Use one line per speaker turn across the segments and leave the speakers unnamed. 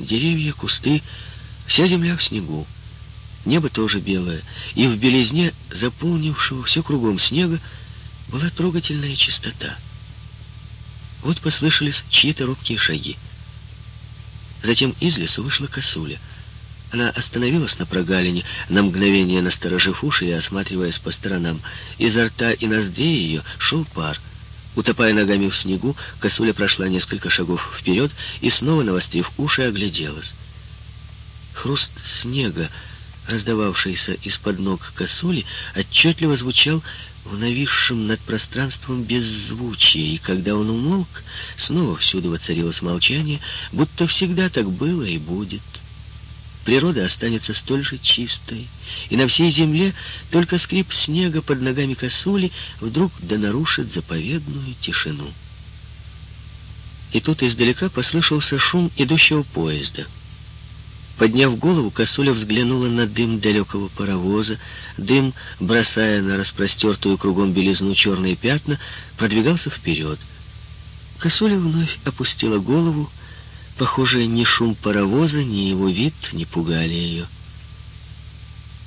деревья, кусты, вся земля в снегу. Небо тоже белое, и в белизне, заполнившего все кругом снега, была трогательная чистота. Вот послышались чьи-то робкие шаги. Затем из лесу вышла косуля. Она остановилась на прогалине, на мгновение насторожив уши и осматриваясь по сторонам. Изо рта и ноздрей ее шел пар. Утопая ногами в снегу, косуля прошла несколько шагов вперед и снова, навострив уши, огляделась. Хруст снега, раздававшийся из-под ног косули, отчетливо звучал в нависшем над пространством беззвучии, и когда он умолк, снова всюду воцарилось молчание, будто всегда так было и будет. Природа останется столь же чистой, и на всей земле только скрип снега под ногами косули вдруг да нарушит заповедную тишину. И тут издалека послышался шум идущего поезда — Подняв голову, косуля взглянула на дым далекого паровоза. Дым, бросая на распростертую кругом белизну черные пятна, продвигался вперед. Косуля вновь опустила голову. Похоже, ни шум паровоза, ни его вид не пугали ее.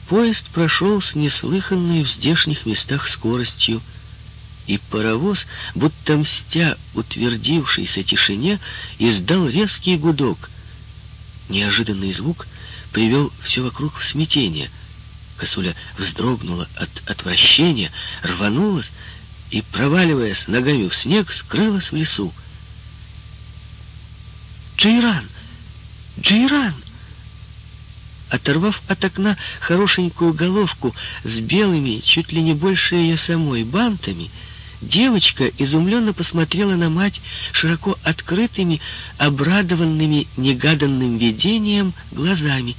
Поезд прошел с неслыханной в здешних местах скоростью, и паровоз, будто мстя утвердившейся тишине, издал резкий гудок — Неожиданный звук привел все вокруг в смятение. Косуля вздрогнула от отвращения, рванулась и, проваливаясь ногами в снег, скрылась в лесу. «Джейран! Джейран!» Оторвав от окна хорошенькую головку с белыми, чуть ли не больше ее самой, бантами, Девочка изумленно посмотрела на мать широко открытыми, обрадованными негаданным видением глазами.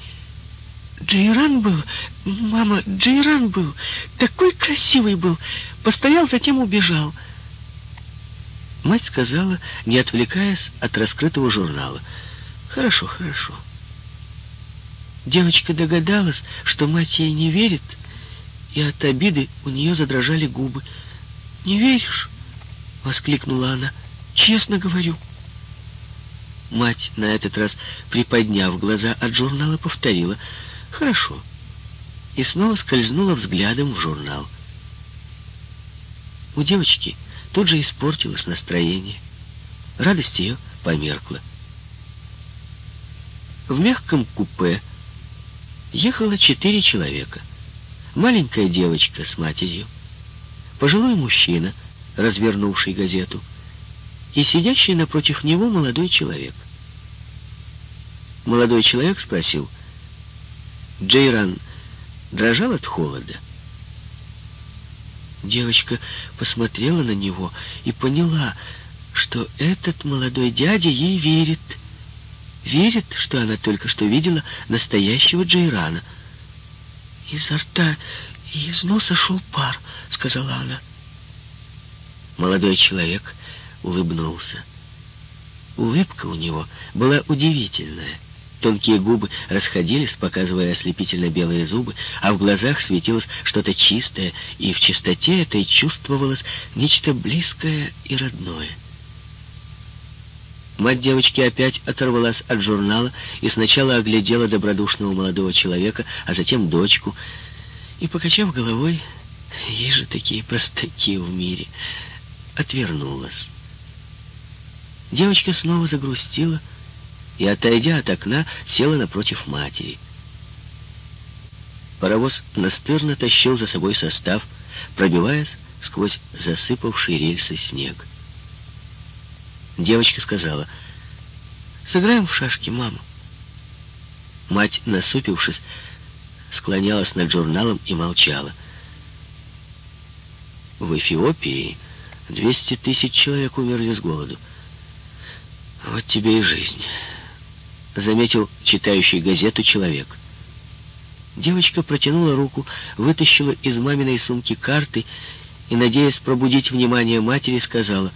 Джейран был, мама, Джейран был, такой красивый был, постоял, затем убежал. Мать сказала, не отвлекаясь от раскрытого журнала. «Хорошо, хорошо». Девочка догадалась, что мать ей не верит, и от обиды у нее задрожали губы. «Не веришь?» — воскликнула она. «Честно говорю». Мать, на этот раз приподняв глаза от журнала, повторила «Хорошо» и снова скользнула взглядом в журнал. У девочки тут же испортилось настроение. Радость ее померкла. В мягком купе ехало четыре человека. Маленькая девочка с матерью, пожилой мужчина, развернувший газету, и сидящий напротив него молодой человек. Молодой человек спросил, Джейран дрожал от холода. Девочка посмотрела на него и поняла, что этот молодой дядя ей верит. Верит, что она только что видела настоящего Джейрана. Изо рта и из носа шел пар —— сказала она. Молодой человек улыбнулся. Улыбка у него была удивительная. Тонкие губы расходились, показывая ослепительно белые зубы, а в глазах светилось что-то чистое, и в чистоте этой чувствовалось нечто близкое и родное. Мать девочки опять оторвалась от журнала и сначала оглядела добродушного молодого человека, а затем дочку, и, покачав головой, есть же такие простаки в мире. Отвернулась. Девочка снова загрустила и, отойдя от окна, села напротив матери. Паровоз настырно тащил за собой состав, пробиваясь сквозь засыпавший рельсы снег. Девочка сказала, «Сыграем в шашки, мама». Мать, насупившись, склонялась над журналом и молчала. В Эфиопии 200 тысяч человек умерли с голоду. Вот тебе и жизнь, заметил читающий газету человек. Девочка протянула руку, вытащила из маминой сумки карты и, надеясь пробудить внимание матери, сказала,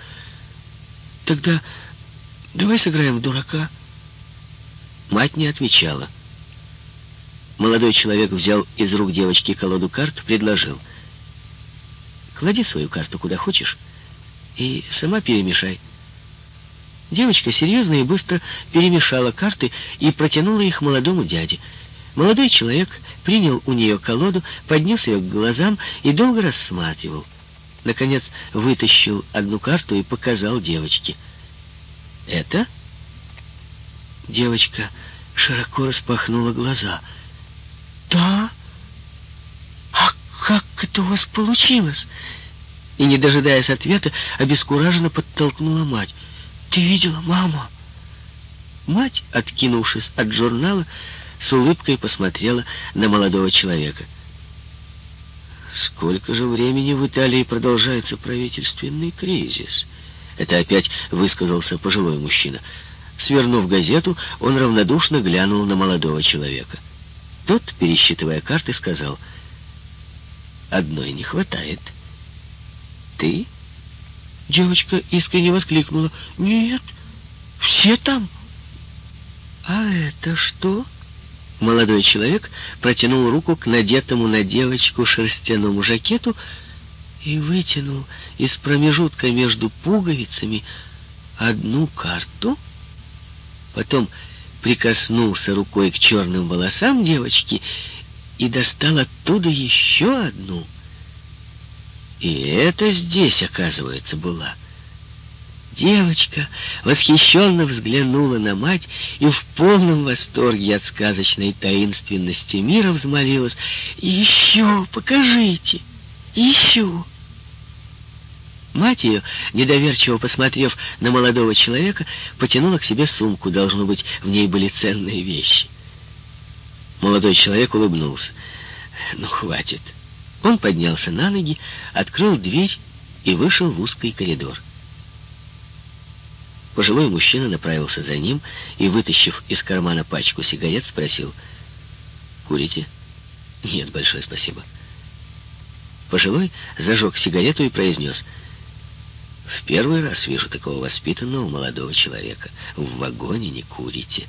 «Тогда давай сыграем в дурака». Мать не отвечала. Молодой человек взял из рук девочки колоду карт, предложил — Клади свою карту куда хочешь и сама перемешай. Девочка серьезно и быстро перемешала карты и протянула их молодому дяде. Молодой человек принял у нее колоду, поднес ее к глазам и долго рассматривал. Наконец вытащил одну карту и показал девочке. «Это?» Девочка широко распахнула глаза. «Да? А как это у вас получилось?» И, не дожидаясь ответа, обескураженно подтолкнула мать. «Ты видела, мама?» Мать, откинувшись от журнала, с улыбкой посмотрела на молодого человека. «Сколько же времени в Италии продолжается правительственный кризис?» Это опять высказался пожилой мужчина. Свернув газету, он равнодушно глянул на молодого человека. Тот, пересчитывая карты, сказал, «Одной не хватает. Ты?» Девочка искренне воскликнула, «Нет, все там». «А это что?» Молодой человек протянул руку к надетому на девочку шерстяному жакету и вытянул из промежутка между пуговицами одну карту, потом прикоснулся рукой к черным волосам девочки и достал оттуда еще одну. И это здесь, оказывается, была. Девочка восхищенно взглянула на мать и в полном восторге от сказочной таинственности мира взмолилась «Еще покажите! Еще!» Мать ее, недоверчиво посмотрев на молодого человека, потянула к себе сумку. Должно быть, в ней были ценные вещи. Молодой человек улыбнулся. «Ну, хватит». Он поднялся на ноги, открыл дверь и вышел в узкий коридор. Пожилой мужчина направился за ним и, вытащив из кармана пачку сигарет, спросил, «Курите?» «Нет, большое спасибо». Пожилой зажег сигарету и произнес, «В первый раз вижу такого воспитанного молодого человека. В вагоне не курите».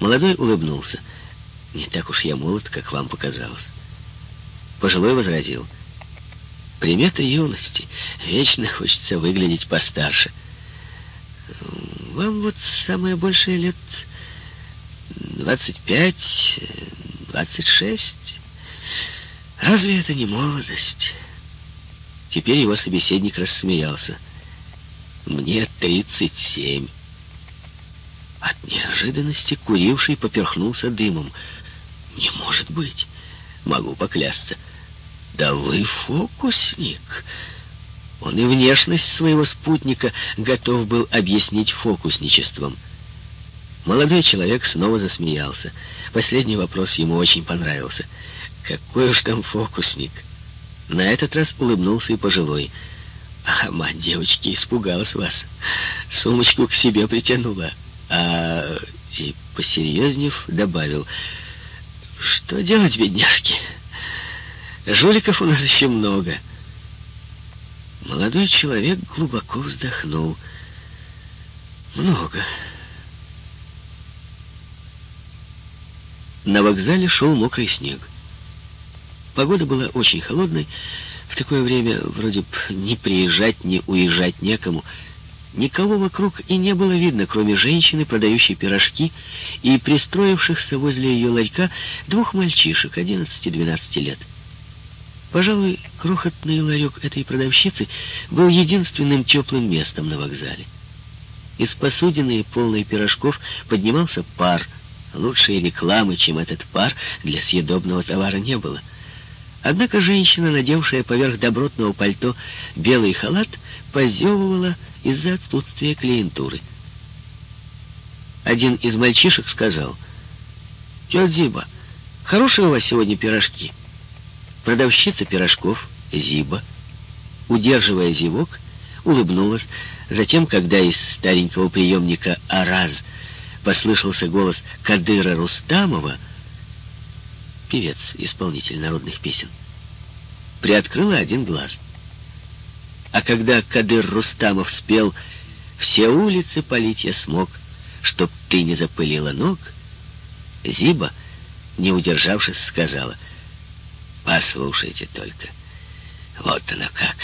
Молодой улыбнулся. «Не так уж я молод, как вам показалось». Пожилой возразил, «Примета юности. Вечно хочется выглядеть постарше». Вам вот самое большее лет двадцать пять, двадцать шесть. Разве это не молодость? Теперь его собеседник рассмеялся. Мне тридцать семь. От неожиданности куривший поперхнулся дымом. Не может быть. Могу поклясться. Да вы фокусник. Он и внешность своего спутника готов был объяснить фокусничеством. Молодой человек снова засмеялся. Последний вопрос ему очень понравился. Какой уж там фокусник. На этот раз улыбнулся и пожилой. А мать девочки испугалась вас. Сумочку к себе притянула. А и посерьезнев добавил. Что делать, бедняжки? Жуликов у нас еще много. — Молодой человек глубоко вздохнул. Много. На вокзале шел мокрый снег. Погода была очень холодной. В такое время вроде бы ни приезжать, ни уезжать некому. Никого вокруг и не было видно, кроме женщины, продающей пирожки, и пристроившихся возле ее ларька двух мальчишек, 11-12 лет. Пожалуй, крохотный ларек этой продавщицы был единственным теплым местом на вокзале. Из посудины, полной пирожков, поднимался пар. Лучшей рекламы, чем этот пар, для съедобного товара не было. Однако женщина, надевшая поверх добротного пальто белый халат, позевывала из-за отсутствия клиентуры. Один из мальчишек сказал, «Тетя Зиба, хорошие у вас сегодня пирожки?» Продавщица пирожков, Зиба, удерживая зевок, улыбнулась. Затем, когда из старенького приемника «Араз» послышался голос Кадыра Рустамова, певец, исполнитель народных песен, приоткрыла один глаз. А когда Кадыр Рустамов спел «Все улицы полить я смог, чтоб ты не запылила ног», Зиба, не удержавшись, сказала — Послушайте только. Вот оно как.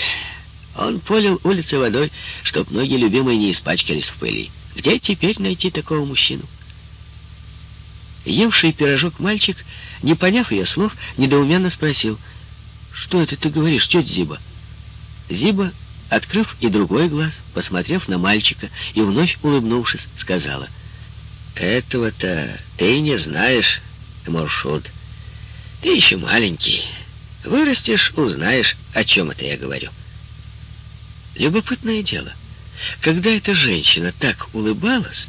Он полил улицы водой, чтоб ноги любимой не испачкались в пыли. Где теперь найти такого мужчину? Евший пирожок мальчик, не поняв ее слов, недоуменно спросил, «Что это ты говоришь, тетя Зиба?» Зиба, открыв и другой глаз, посмотрев на мальчика и вновь улыбнувшись, сказала, «Этого-то ты не знаешь, Муршут. Ты еще маленький. Вырастешь, узнаешь, о чем это я говорю». Любопытное дело. Когда эта женщина так улыбалась,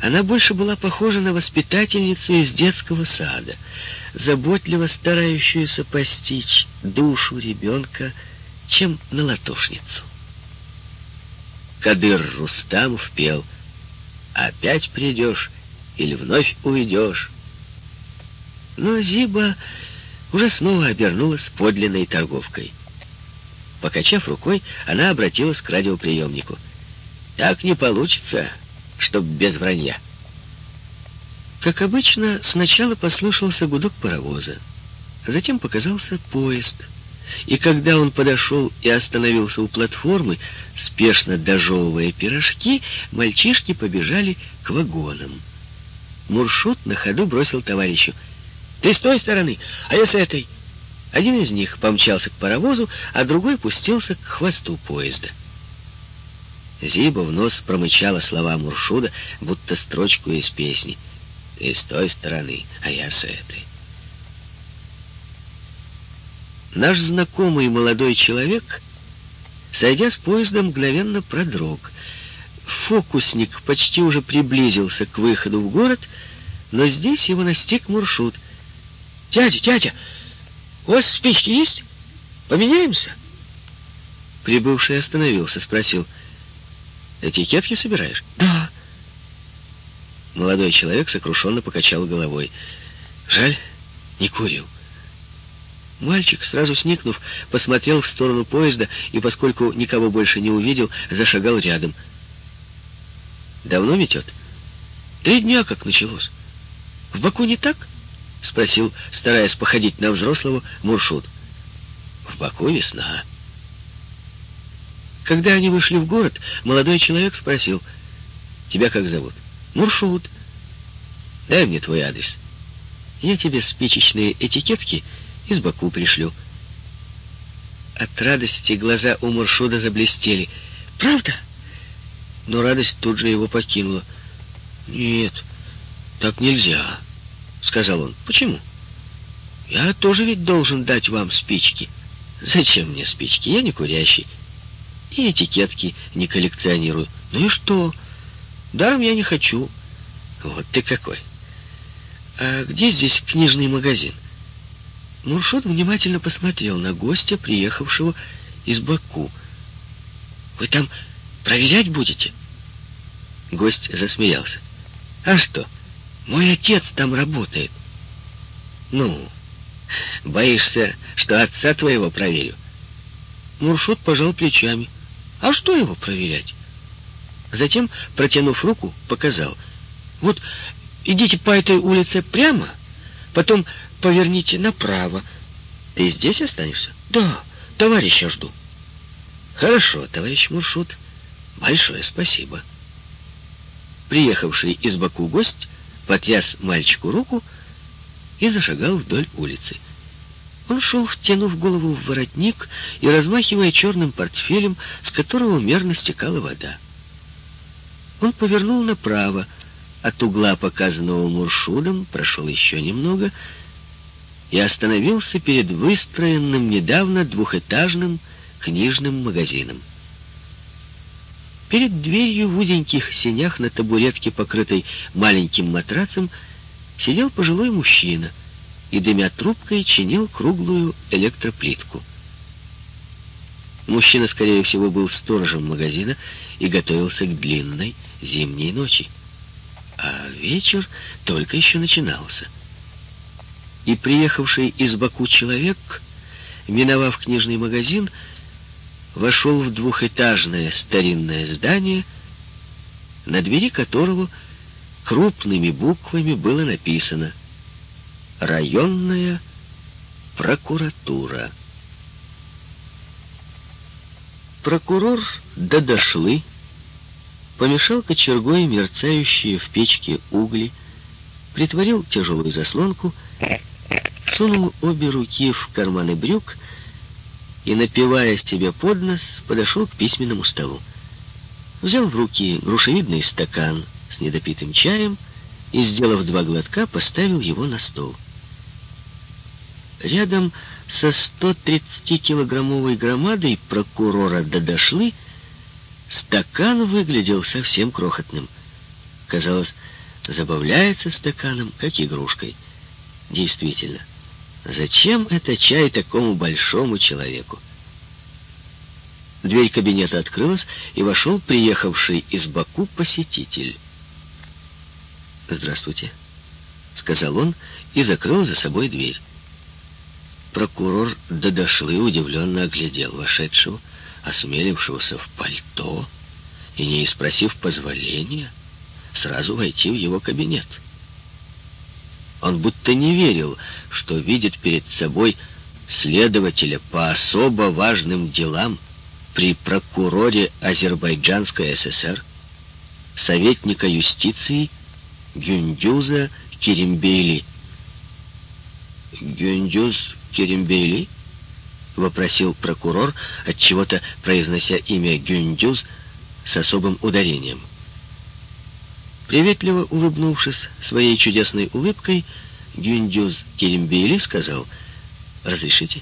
она больше была похожа на воспитательницу из детского сада, заботливо старающуюся постичь душу ребенка, чем на латошницу. Кадыр Рустамов пел «Опять придешь или вновь уйдешь». Но Зиба уже снова обернулась подлинной торговкой. Покачав рукой, она обратилась к радиоприемнику. «Так не получится, чтоб без вранья». Как обычно, сначала послышался гудок паровоза. Затем показался поезд. И когда он подошел и остановился у платформы, спешно дожевывая пирожки, мальчишки побежали к вагонам. Муршут на ходу бросил товарищу. «Ты с той стороны, а я с этой!» Один из них помчался к паровозу, а другой пустился к хвосту поезда. Зиба в нос промычала слова Муршуда, будто строчку из песни. «И с той стороны, а я с этой». Наш знакомый молодой человек, сойдя с поезда, мгновенно продрог. Фокусник почти уже приблизился к выходу в город, но здесь его настиг Муршут. «Дядя, дядя!» У вас спички есть? Поменяемся?» Прибывший остановился, спросил. «Этикетки собираешь?» «Да». Молодой человек сокрушенно покачал головой. «Жаль, не курил». Мальчик, сразу сникнув, посмотрел в сторону поезда и, поскольку никого больше не увидел, зашагал рядом. «Давно метет?» «Три дня как началось. В Баку не так?» — спросил, стараясь походить на взрослого, Муршут. «В Баку весна». Когда они вышли в город, молодой человек спросил, «Тебя как зовут?» «Муршут». «Дай мне твой адрес. Я тебе спичечные этикетки из Баку пришлю». От радости глаза у Муршуда заблестели. «Правда?» Но радость тут же его покинула. «Нет, так нельзя». — сказал он. «Почему?» «Я тоже ведь должен дать вам спички». «Зачем мне спички? Я не курящий. И этикетки не коллекционирую. Ну и что? Даром я не хочу». «Вот ты какой!» «А где здесь книжный магазин?» Муршот внимательно посмотрел на гостя, приехавшего из Баку. «Вы там проверять будете?» Гость засмеялся. «А что?» Мой отец там работает. Ну, боишься, что отца твоего проверю? Муршут пожал плечами. А что его проверять? Затем, протянув руку, показал. Вот идите по этой улице прямо, потом поверните направо. Ты здесь останешься? Да, товарища жду. Хорошо, товарищ Муршут. Большое спасибо. Приехавший из Баку гость потряс мальчику руку и зашагал вдоль улицы. Он шел, втянув голову в воротник и размахивая черным портфелем, с которого мерно стекала вода. Он повернул направо, от угла, показанного Муршудом, прошел еще немного и остановился перед выстроенным недавно двухэтажным книжным магазином. Перед дверью в узеньких сенях на табуретке, покрытой маленьким матрацем, сидел пожилой мужчина и, дымя трубкой, чинил круглую электроплитку. Мужчина, скорее всего, был сторожем магазина и готовился к длинной зимней ночи. А вечер только еще начинался. И приехавший из Баку человек, миновав книжный магазин, вошел в двухэтажное старинное здание, на двери которого крупными буквами было написано «Районная прокуратура». Прокурор Дадошлы помешал кочергой мерцающие в печке угли, притворил тяжелую заслонку, сунул обе руки в карманы брюк напивая себе под нос, подошел к письменному столу. Взял в руки грушевидный стакан с недопитым чаем и, сделав два глотка, поставил его на стол. Рядом со 130-килограммовой громадой прокурора Дадошлы стакан выглядел совсем крохотным. Казалось, забавляется стаканом, как игрушкой. Действительно, зачем это чай такому большому человеку? Дверь кабинета открылась, и вошел приехавший из Баку посетитель. «Здравствуйте», — сказал он и закрыл за собой дверь. Прокурор Дадошлы удивленно оглядел вошедшего, осмелившегося в пальто, и, не спросив позволения, сразу войти в его кабинет. Он будто не верил, что видит перед собой следователя по особо важным делам при прокуроре Азербайджанской ССР, советника юстиции Гюндюза Керимбейли. Гюндюз Керимбейли? Вопросил прокурор, от чего то произнося имя Гюндюз с особым ударением. Приветливо улыбнувшись своей чудесной улыбкой, Гюндюз Керимбейли сказал, «Разрешите?»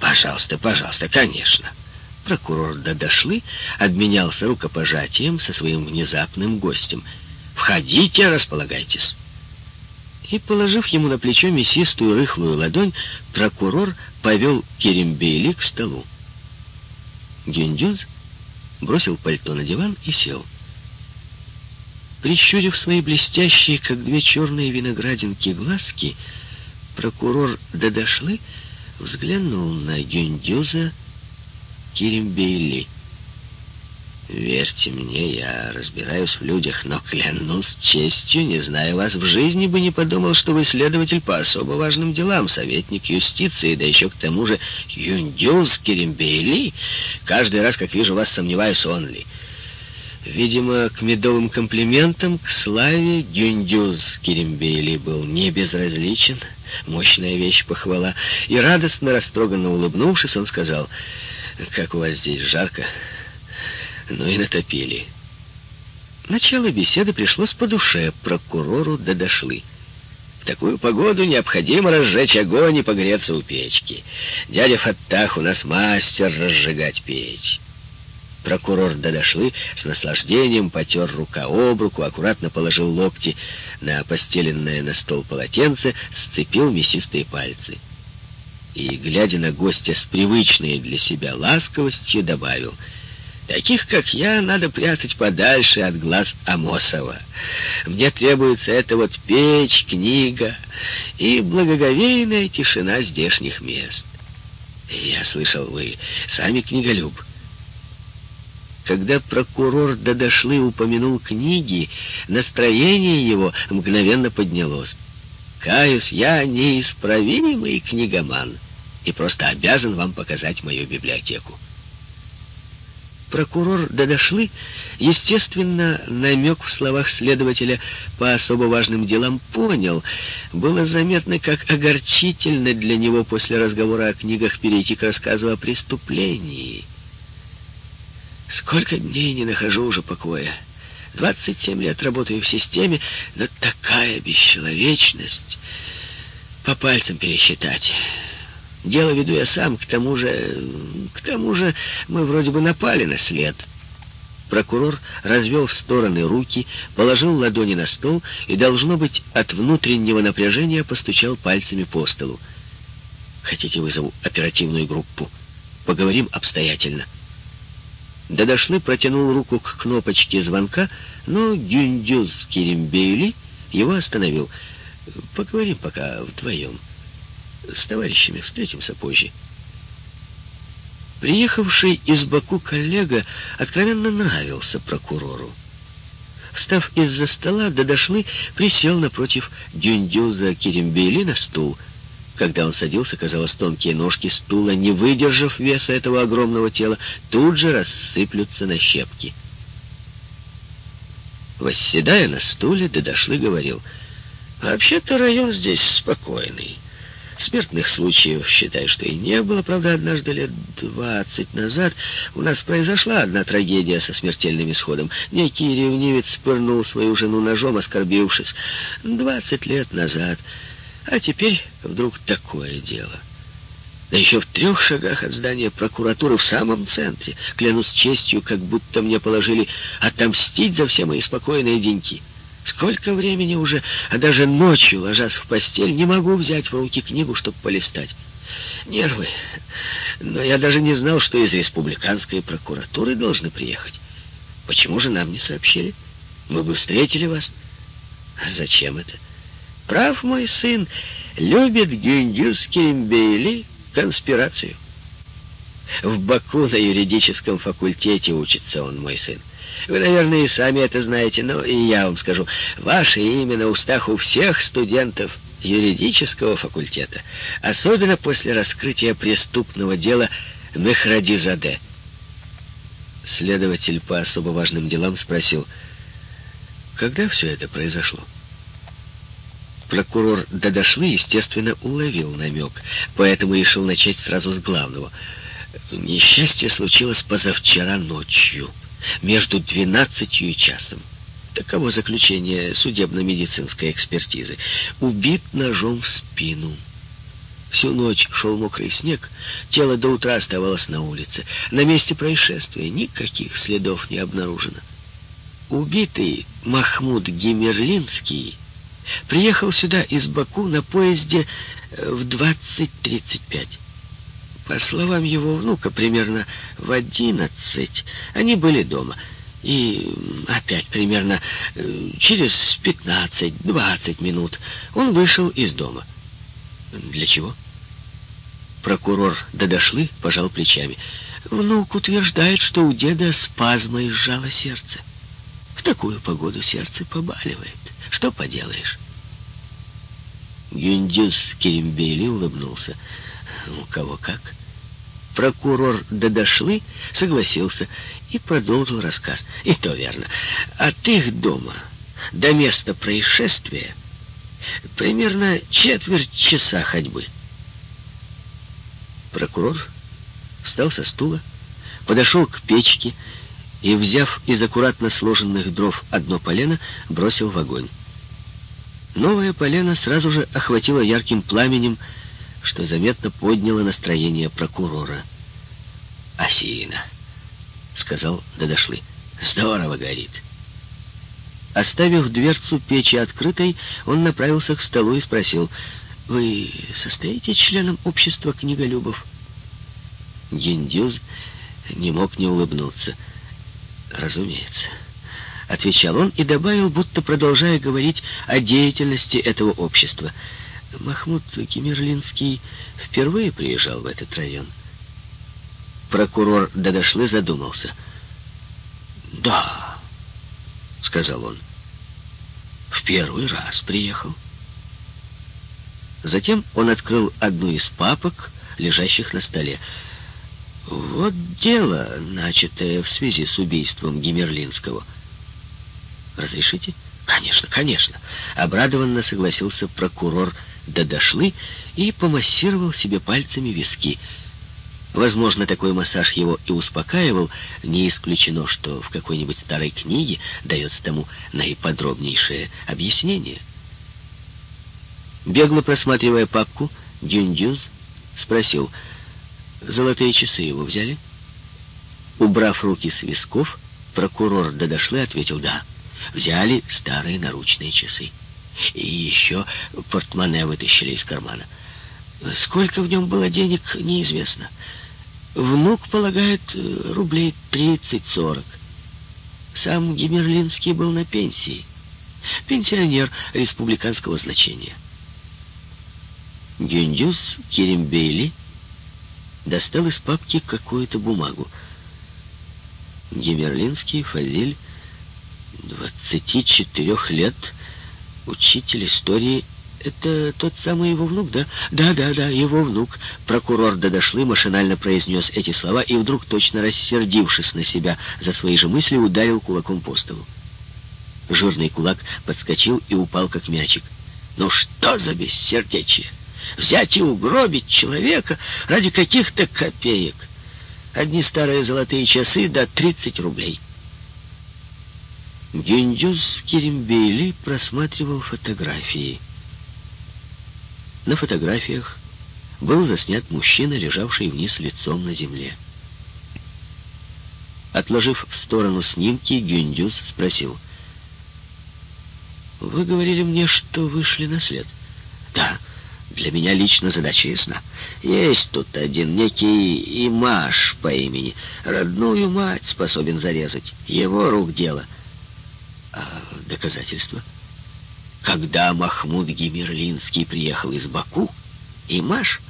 «Пожалуйста, пожалуйста, конечно». Прокурор Дадошлы обменялся рукопожатием со своим внезапным гостем. «Входите, располагайтесь» и, положив ему на плечо мясистую рыхлую ладонь, прокурор повел Керембейли к столу. Гюндюз бросил пальто на диван и сел. Прищурив свои блестящие, как две черные виноградинки, глазки, прокурор Дадошлы взглянул на Гюндюза Керембейли. Верьте мне, я разбираюсь в людях, но клянусь честью, не зная вас в жизни, бы не подумал, что вы следователь по особо важным делам, советник юстиции, да еще к тому же Юндюз Керембейли. Каждый раз, как вижу вас, сомневаюсь, он ли. Видимо, к медовым комплиментам, к славе Гюндюз Керембейли был не безразличен. Мощная вещь похвала. И радостно, растроганно улыбнувшись, он сказал, «Как у вас здесь жарко!» ну и натопили. Начало беседы пришлось по душе прокурору да дошлы. В такую погоду необходимо разжечь огонь и погреться у печки. Дядя Фаттах у нас мастер разжигать печь. Прокурор Дадошлы с наслаждением потер рука об руку, аккуратно положил локти на постеленное на стол полотенце, сцепил мясистые пальцы. И, глядя на гостя с привычной для себя ласковостью, добавил — Таких, как я, надо прятать подальше от глаз Амосова. Мне требуется эта вот печь, книга и благоговейная тишина здешних мест. Я слышал, вы сами книголюб. Когда прокурор Дадошлы упомянул книги, настроение его мгновенно поднялось. Каюсь, я неисправимый книгоман и просто обязан вам показать мою библиотеку. Прокурор Дадошлы, естественно, намек в словах следователя по особо важным делам понял. Было заметно, как огорчительно для него после разговора о книгах перейти к рассказу о преступлении. Сколько дней не нахожу уже покоя. 27 лет работаю в системе, но такая бесчеловечность по пальцам пересчитать. Дело веду я сам, к тому же... К тому же мы вроде бы напали на след. Прокурор развел в стороны руки, положил ладони на стол и, должно быть, от внутреннего напряжения постучал пальцами по столу. «Хотите, вызову оперативную группу? Поговорим обстоятельно». Дадошлы протянул руку к кнопочке звонка, но Гюндюз Керимбейли его остановил. «Поговорим пока вдвоем». С товарищами встретимся позже. Приехавший из Баку коллега откровенно нравился прокурору. Встав из-за стола, Дадошлы присел напротив Дюндюза Керембейли на стул. Когда он садился, казалось, тонкие ножки стула, не выдержав веса этого огромного тела, тут же рассыплются на щепки. Восседая на стуле, Дедошлы говорил, «Вообще-то район здесь спокойный. Смертных случаев, считай, что и не было. Правда, однажды лет двадцать назад у нас произошла одна трагедия со смертельным исходом. Некий ревнивец пырнул свою жену ножом, оскорбившись. Двадцать лет назад. А теперь вдруг такое дело. Да еще в трех шагах от здания прокуратуры в самом центре. Клянусь честью, как будто мне положили отомстить за все мои спокойные деньки. Сколько времени уже, а даже ночью, ложась в постель, не могу взять в руки книгу, чтобы полистать. Нервы. Но я даже не знал, что из республиканской прокуратуры должны приехать. Почему же нам не сообщили? Мы бы встретили вас. Зачем это? Прав мой сын, любит Гюндюс Керимбейли конспирацию. В Баку на юридическом факультете учится он, мой сын. Вы, наверное, и сами это знаете, но и я вам скажу. Ваше имя на устах у всех студентов юридического факультета, особенно после раскрытия преступного дела Мехрадизаде. Следователь по особо важным делам спросил, когда все это произошло? Прокурор Дадашли, естественно, уловил намек, поэтому решил начать сразу с главного. Несчастье случилось позавчера ночью между двенадцатью и часом. Таково заключение судебно-медицинской экспертизы. Убит ножом в спину. Всю ночь шел мокрый снег, тело до утра оставалось на улице. На месте происшествия никаких следов не обнаружено. Убитый Махмуд Гимерлинский приехал сюда из Баку на поезде э, в 20.35. По словам его внука, примерно в одиннадцать они были дома. И опять примерно э, через пятнадцать-двадцать минут он вышел из дома. Для чего? Прокурор Дадошлы пожал плечами. Внук утверждает, что у деда спазмой сжало сердце. В такую погоду сердце побаливает. Что поделаешь? Юндюс Керимбейли улыбнулся. У кого как. Прокурор Дадошлы согласился и продолжил рассказ. И то верно. От их дома до места происшествия примерно четверть часа ходьбы. Прокурор встал со стула, подошел к печке и, взяв из аккуратно сложенных дров одно полено, бросил в огонь. Новое полено сразу же охватило ярким пламенем, что заметно подняло настроение прокурора. «Осина», — сказал Дадошлы, — «здорово горит». Оставив дверцу печи открытой, он направился к столу и спросил, «Вы состоите членом общества книголюбов?» Гендюз не мог не улыбнуться. «Разумеется», — отвечал он и добавил, будто продолжая говорить о деятельности этого общества — Махмуд Кемерлинский впервые приезжал в этот район. Прокурор Дадошлы задумался. «Да», — сказал он, — «в первый раз приехал». Затем он открыл одну из папок, лежащих на столе. «Вот дело, начатое в связи с убийством Гимерлинского. Разрешите?» «Конечно, конечно», — обрадованно согласился прокурор да дошли и помассировал себе пальцами виски. Возможно, такой массаж его и успокаивал, не исключено, что в какой-нибудь старой книге дается тому наиподробнейшее объяснение. Бегло просматривая папку, Дюндюз спросил, «Золотые часы его взяли?» Убрав руки с висков, прокурор Дадошлы ответил, «Да, взяли старые наручные часы». И еще портмоне вытащили из кармана. Сколько в нем было денег, неизвестно. Внук полагает э, рублей 30-40. Сам Гимерлинский был на пенсии. Пенсионер республиканского значения. Гюндюс Керимбейли достал из папки какую-то бумагу. Гимерлинский Фазиль, 24 лет, учитель истории это тот самый его внук, да? Да, да, да, его внук. Прокурор Дадошлы машинально произнес эти слова и вдруг, точно рассердившись на себя за свои же мысли, ударил кулаком по столу. Жирный кулак подскочил и упал, как мячик. «Ну что за бессердечие? Взять и угробить человека ради каких-то копеек? Одни старые золотые часы до да 30 рублей». Гюндюз Керимбейли просматривал фотографии. На фотографиях был заснят мужчина, лежавший вниз лицом на земле. Отложив в сторону снимки, Гюндюз спросил. «Вы говорили мне, что вышли на след?» «Да, для меня лично задача ясна. Есть тут один некий Имаш по имени. Родную мать способен зарезать. Его рук дело». А доказательства? Когда Махмуд Гимерлинский приехал из Баку, Имаш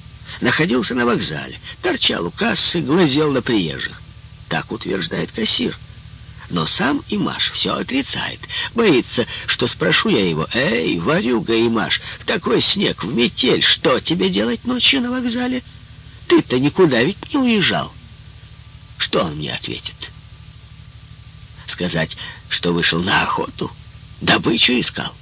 находился на вокзале, торчал у кассы, глазел на приезжих. Так утверждает кассир. Но сам Имаш все отрицает. Боится, что спрошу я его, «Эй, варюга Имаш, такой снег, в метель, что тебе делать ночью на вокзале? Ты-то никуда ведь не уезжал». Что он мне ответит? Сказать, что вышел на охоту, добычу искал.